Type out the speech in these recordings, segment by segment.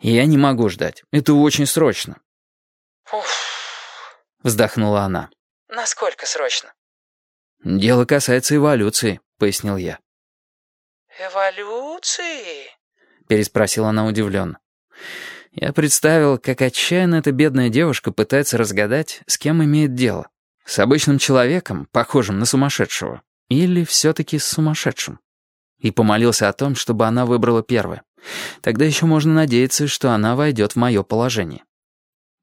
«Я не могу ждать. Это очень срочно». «Уф», — вздохнула она. «Насколько срочно?» «Дело касается эволюции», — пояснил я. «Эволюции?» — переспросила она удивленно. Я представил, как отчаянно эта бедная девушка пытается разгадать, с кем имеет дело. С обычным человеком, похожим на сумасшедшего, или все-таки с сумасшедшим. И помолился о том, чтобы она выбрала первое. Тогда еще можно надеяться, что она войдет в мое положение.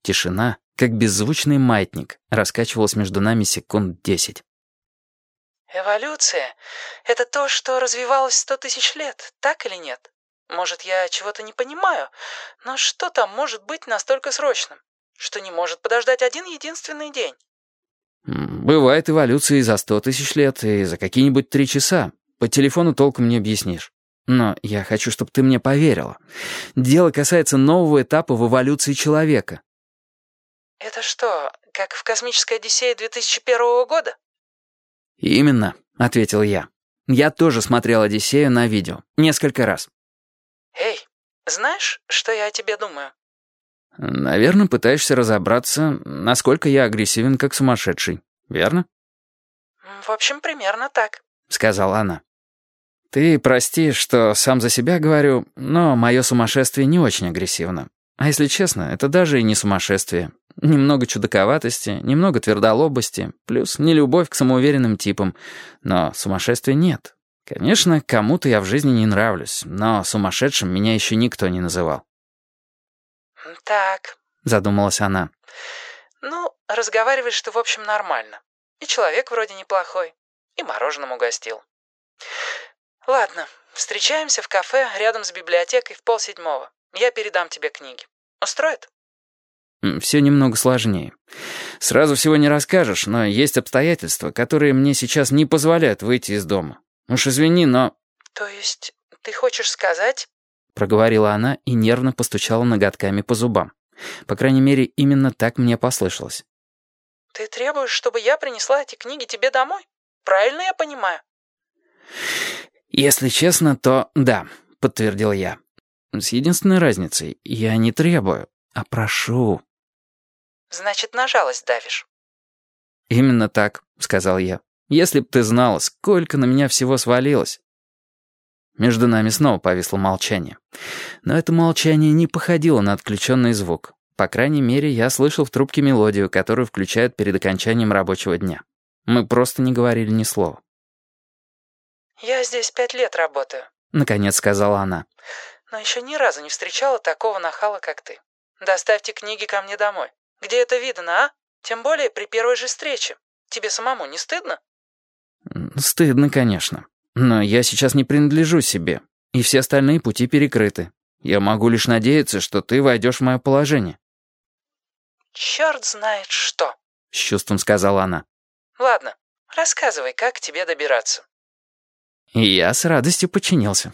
Тишина, как беззвучный маятник, раскачивалась между нами секунд десять. «Эволюция — это то, что развивалось сто тысяч лет, так или нет? Может, я чего-то не понимаю, но что там может быть настолько срочным, что не может подождать один единственный день?» «Бывает эволюция и за сто тысяч лет, и за какие-нибудь три часа. По телефону толком не объяснишь. Но я хочу, чтобы ты мне поверила. Дело касается нового этапа в эволюции человека». «Это что, как в «Космической Одиссее» 2001 года?» «Именно», — ответил я. «Я тоже смотрел «Одиссею» на видео. Несколько раз». «Эй, знаешь, что я о тебе думаю?» «Наверное, пытаешься разобраться, насколько я агрессивен как сумасшедший. Верно?» «В общем, примерно так», — сказала она. «Ты прости, что сам за себя говорю, но мое сумасшествие не очень агрессивно. А если честно, это даже и не сумасшествие. Немного чудаковатости, немного твердолобости, плюс нелюбовь к самоуверенным типам. Но сумасшествия нет. Конечно, кому-то я в жизни не нравлюсь, но сумасшедшим меня еще никто не называл. «Так», — задумалась она. «Ну, разговариваешь ты, в общем, нормально. И человек вроде неплохой, и мороженым угостил. Ладно, встречаемся в кафе рядом с библиотекой в полседьмого. Я передам тебе книги. Устроит?» «Все немного сложнее. Сразу всего не расскажешь, но есть обстоятельства, которые мне сейчас не позволяют выйти из дома. Уж извини, но...» «То есть ты хочешь сказать...» Проговорила она и нервно постучала ноготками по зубам. По крайней мере, именно так мне послышалось. «Ты требуешь, чтобы я принесла эти книги тебе домой? Правильно я понимаю?» «Если честно, то да», — подтвердил я. «С единственной разницей. Я не требую, а прошу». «Значит, на жалость давишь». «Именно так», — сказал я. «Если б ты знала, сколько на меня всего свалилось». Между нами снова повисло молчание. Но это молчание не походило на отключенный звук. По крайней мере, я слышал в трубке мелодию, которую включают перед окончанием рабочего дня. Мы просто не говорили ни слова. «Я здесь пять лет работаю», — наконец сказала она. «Но еще ни разу не встречала такого нахала, как ты. Доставьте книги ко мне домой. Где это видно, а? Тем более при первой же встрече. Тебе самому не стыдно?» «Стыдно, конечно. Но я сейчас не принадлежу себе, и все остальные пути перекрыты. Я могу лишь надеяться, что ты войдешь в мое положение». «Черт знает что», — с чувством сказала она. «Ладно, рассказывай, как к тебе добираться». Я с радостью подчинился.